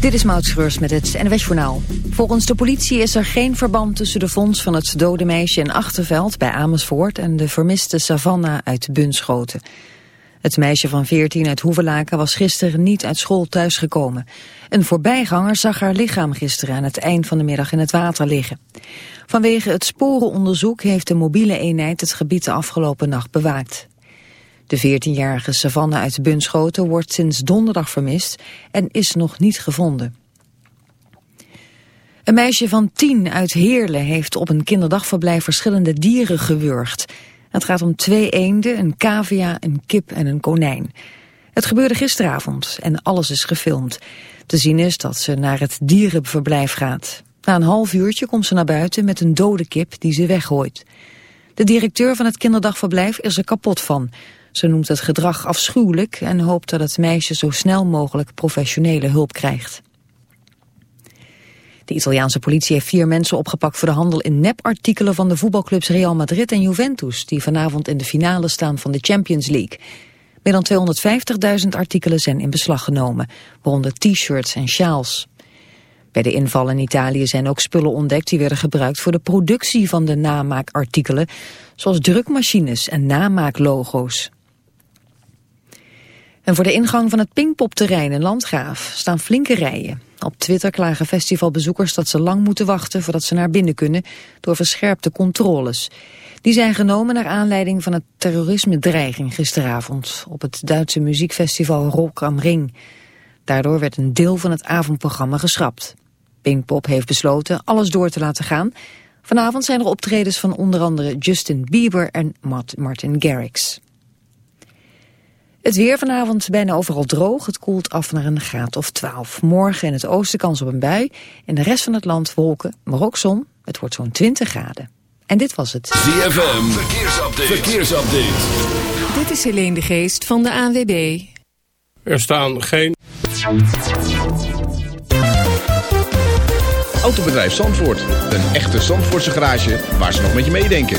Dit is Maud Schreurs met het NWS Journaal. Volgens de politie is er geen verband tussen de fonds van het dode meisje in Achterveld bij Amersfoort en de vermiste Savannah uit Bunschoten. Het meisje van 14 uit Hoevelaken was gisteren niet uit school thuisgekomen. Een voorbijganger zag haar lichaam gisteren aan het eind van de middag in het water liggen. Vanwege het sporenonderzoek heeft de mobiele eenheid het gebied de afgelopen nacht bewaakt. De 14-jarige Savannah uit Bunschoten wordt sinds donderdag vermist en is nog niet gevonden. Een meisje van 10 uit Heerlen heeft op een kinderdagverblijf verschillende dieren gewurgd. Het gaat om twee eenden, een cavia, een kip en een konijn. Het gebeurde gisteravond en alles is gefilmd. Te zien is dat ze naar het dierenverblijf gaat. Na een half uurtje komt ze naar buiten met een dode kip die ze weggooit. De directeur van het kinderdagverblijf is er kapot van. Ze noemt het gedrag afschuwelijk en hoopt dat het meisje zo snel mogelijk professionele hulp krijgt. De Italiaanse politie heeft vier mensen opgepakt voor de handel in nepartikelen van de voetbalclubs Real Madrid en Juventus, die vanavond in de finale staan van de Champions League. Meer dan 250.000 artikelen zijn in beslag genomen, waaronder t-shirts en sjaals. Bij de inval in Italië zijn ook spullen ontdekt die werden gebruikt voor de productie van de namaakartikelen, zoals drukmachines en namaaklogo's. En voor de ingang van het Pinkpopterrein in Landgraaf staan flinke rijen. Op Twitter klagen festivalbezoekers dat ze lang moeten wachten voordat ze naar binnen kunnen door verscherpte controles. Die zijn genomen naar aanleiding van het terrorisme-dreiging gisteravond op het Duitse muziekfestival Rock am Ring. Daardoor werd een deel van het avondprogramma geschrapt. Pinkpop heeft besloten alles door te laten gaan. Vanavond zijn er optredens van onder andere Justin Bieber en Martin Garrix. Het weer vanavond bijna overal droog. Het koelt af naar een graad of 12. Morgen in het oosten kans op een bui. In de rest van het land wolken, maar ook zon. Het wordt zo'n 20 graden. En dit was het. ZFM, verkeersupdate. verkeersupdate. Dit is Helene de Geest van de ANWB. Er staan geen... Autobedrijf Zandvoort. Een echte Zandvoortse garage waar ze nog met je meedenken.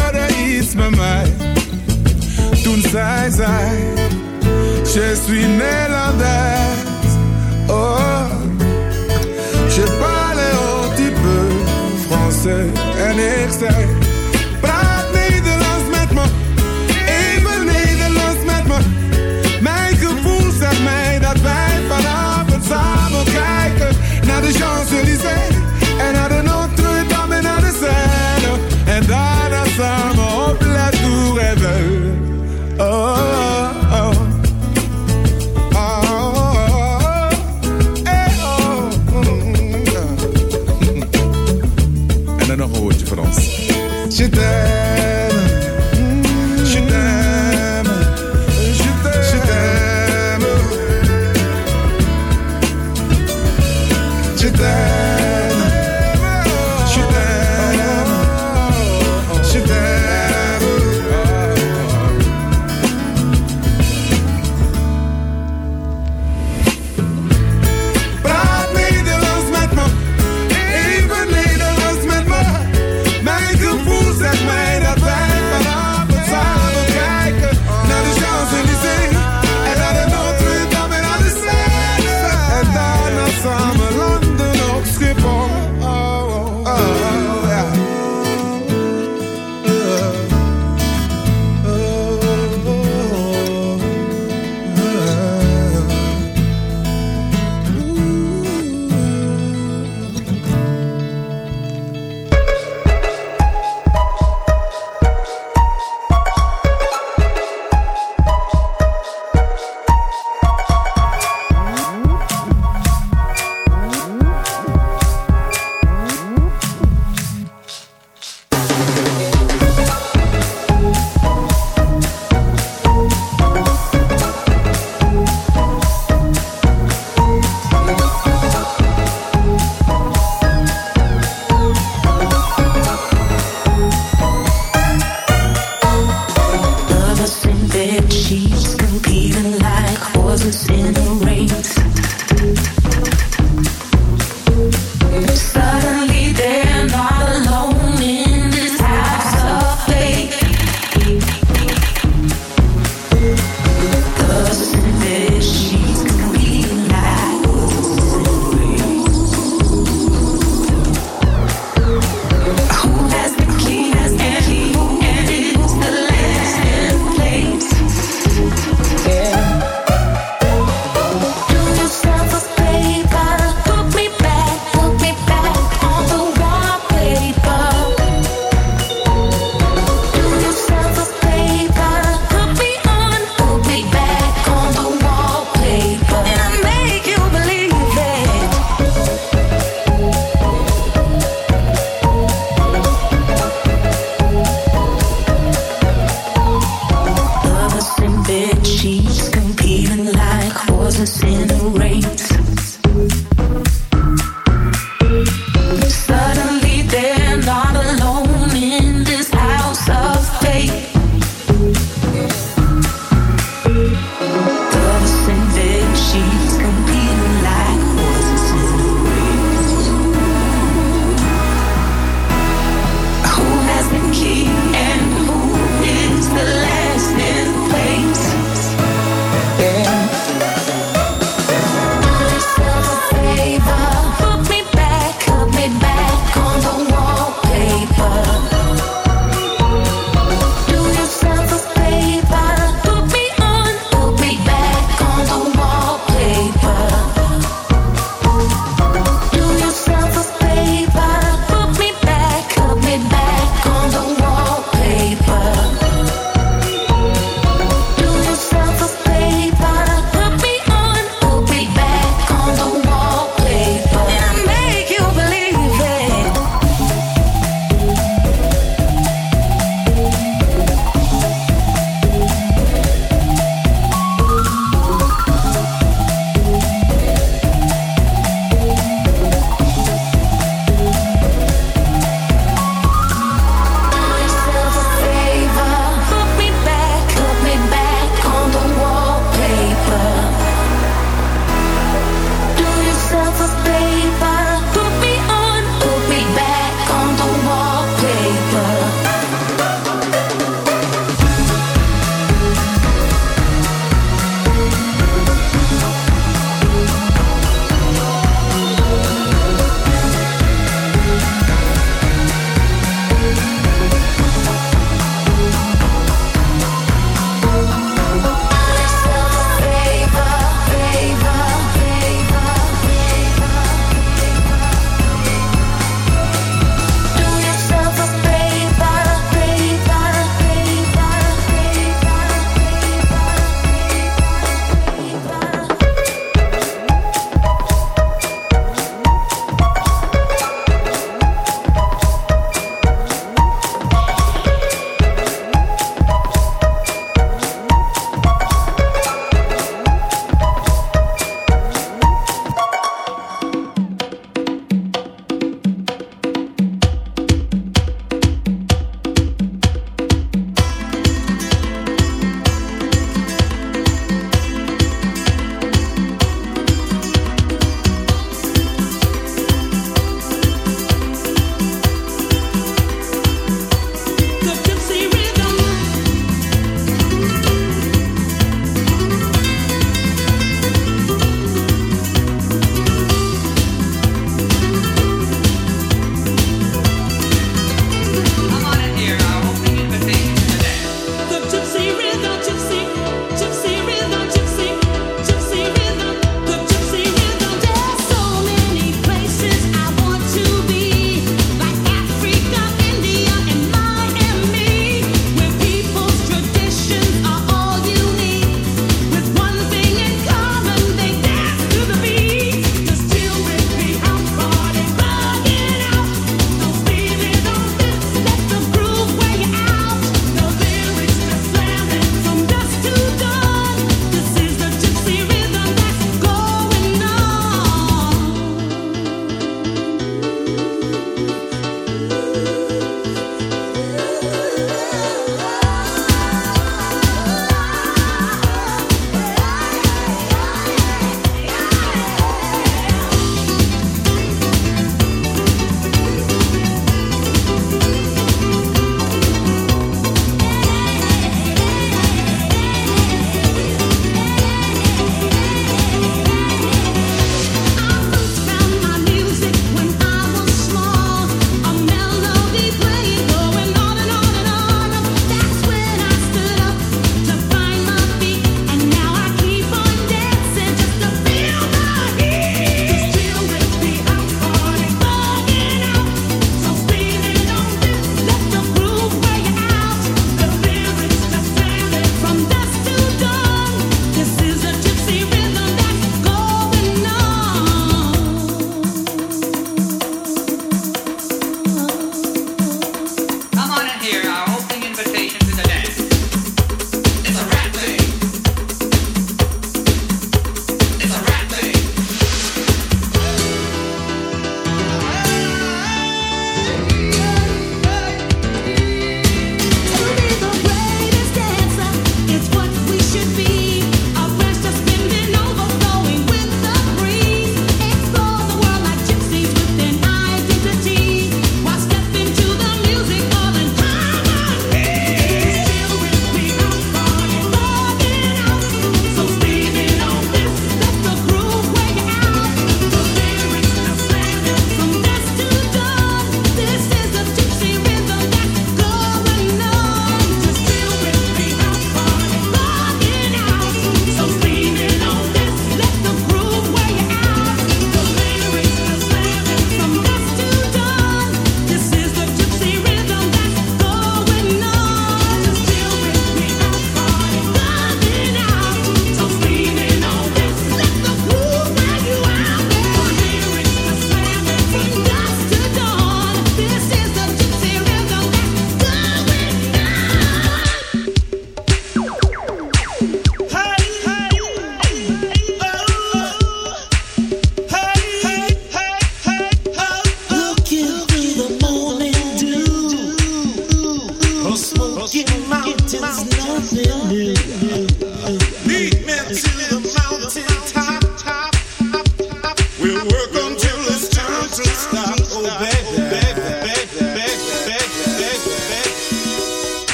hoorde iets met mij. Toen zei zij, je suis Nederlander. Oh, je parle un petit peu français. En ik zei... there.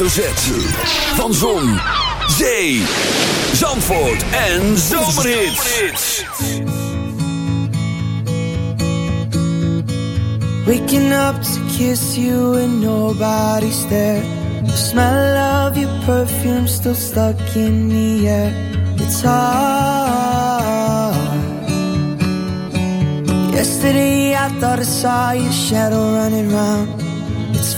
Van Zon, Zee, Zandvoort en Zomerhits. Waking up to kiss you and nobody's there. The smell of your perfume still stuck in the air. It's all Yesterday I thought I saw your shadow running round.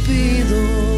Pido.